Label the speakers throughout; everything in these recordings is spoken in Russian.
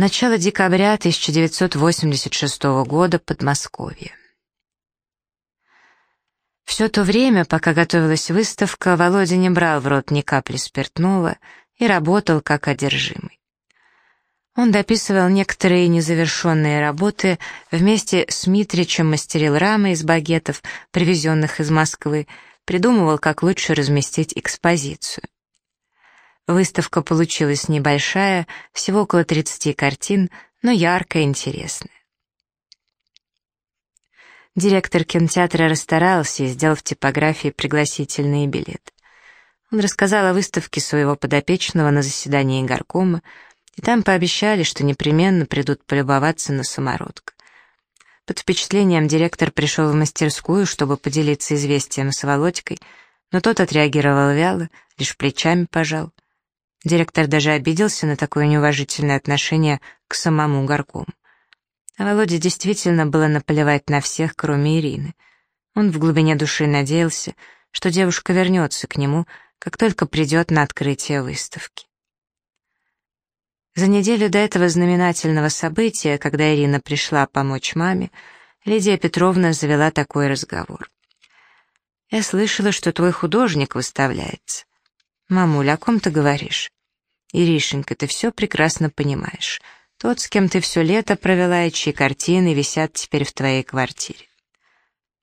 Speaker 1: Начало декабря 1986 года, Подмосковье. Все то время, пока готовилась выставка, Володя не брал в рот ни капли спиртного и работал как одержимый. Он дописывал некоторые незавершенные работы, вместе с Митричем мастерил рамы из багетов, привезенных из Москвы, придумывал, как лучше разместить экспозицию. Выставка получилась небольшая, всего около 30 картин, но яркая и интересная. Директор кинотеатра расстарался и сделал в типографии пригласительные билеты. Он рассказал о выставке своего подопечного на заседании горкома, и там пообещали, что непременно придут полюбоваться на самородка. Под впечатлением директор пришел в мастерскую, чтобы поделиться известием с Володькой, но тот отреагировал вяло, лишь плечами пожал — Директор даже обиделся на такое неуважительное отношение к самому горкому. А Володе действительно было наплевать на всех, кроме Ирины. Он в глубине души надеялся, что девушка вернется к нему, как только придет на открытие выставки. За неделю до этого знаменательного события, когда Ирина пришла помочь маме, Лидия Петровна завела такой разговор. «Я слышала, что твой художник выставляется. «Мамуля, о ком ты говоришь?» «Иришенька, ты все прекрасно понимаешь. Тот, с кем ты все лето провела, и чьи картины висят теперь в твоей квартире».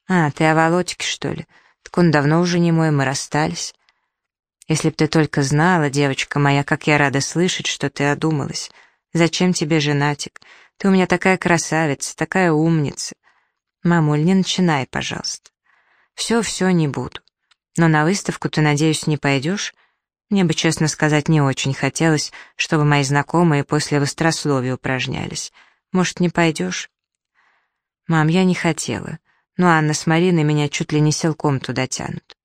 Speaker 1: «А, ты о Володьке, что ли? Так он давно уже не мой, мы расстались». «Если б ты только знала, девочка моя, как я рада слышать, что ты одумалась. Зачем тебе женатик? Ты у меня такая красавица, такая умница». «Мамуль, не начинай, пожалуйста». «Все-все, не буду. Но на выставку ты, надеюсь, не пойдешь?» Мне бы, честно сказать, не очень хотелось, чтобы мои знакомые после вострословия упражнялись. Может, не пойдешь? Мам, я не хотела. Но Анна с Мариной меня чуть ли не силком туда тянут.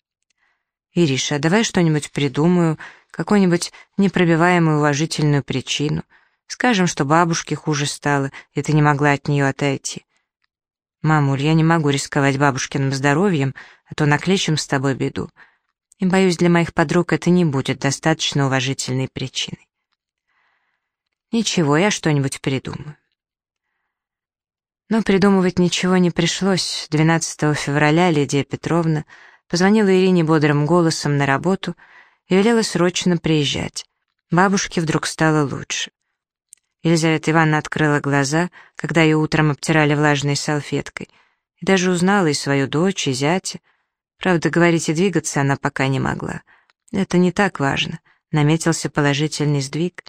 Speaker 1: Ириша, давай что-нибудь придумаю, какую-нибудь непробиваемую уважительную причину. Скажем, что бабушке хуже стало, и ты не могла от нее отойти. Мамуль, я не могу рисковать бабушкиным здоровьем, а то накличем с тобой беду и, боюсь, для моих подруг это не будет достаточно уважительной причиной. Ничего, я что-нибудь придумаю. Но придумывать ничего не пришлось. 12 февраля Лидия Петровна позвонила Ирине бодрым голосом на работу и велела срочно приезжать. Бабушке вдруг стало лучше. Елизавета Ивановна открыла глаза, когда ее утром обтирали влажной салфеткой, и даже узнала и свою дочь, и зятя, Правда, говорить и двигаться она пока не могла. Это не так важно. Наметился положительный сдвиг.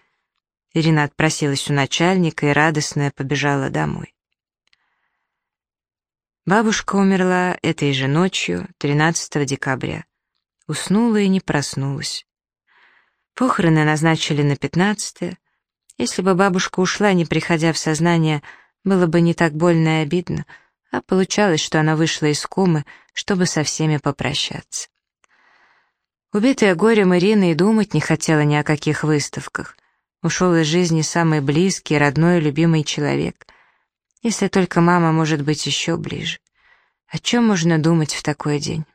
Speaker 1: Ирина отпросилась у начальника и радостная побежала домой. Бабушка умерла этой же ночью, 13 декабря. Уснула и не проснулась. Похороны назначили на 15 Если бы бабушка ушла, не приходя в сознание, было бы не так больно и обидно — а получалось, что она вышла из комы, чтобы со всеми попрощаться. Убитая горем Ирина и думать не хотела ни о каких выставках. Ушел из жизни самый близкий, родной и любимый человек. Если только мама может быть еще ближе. О чем можно думать в такой день?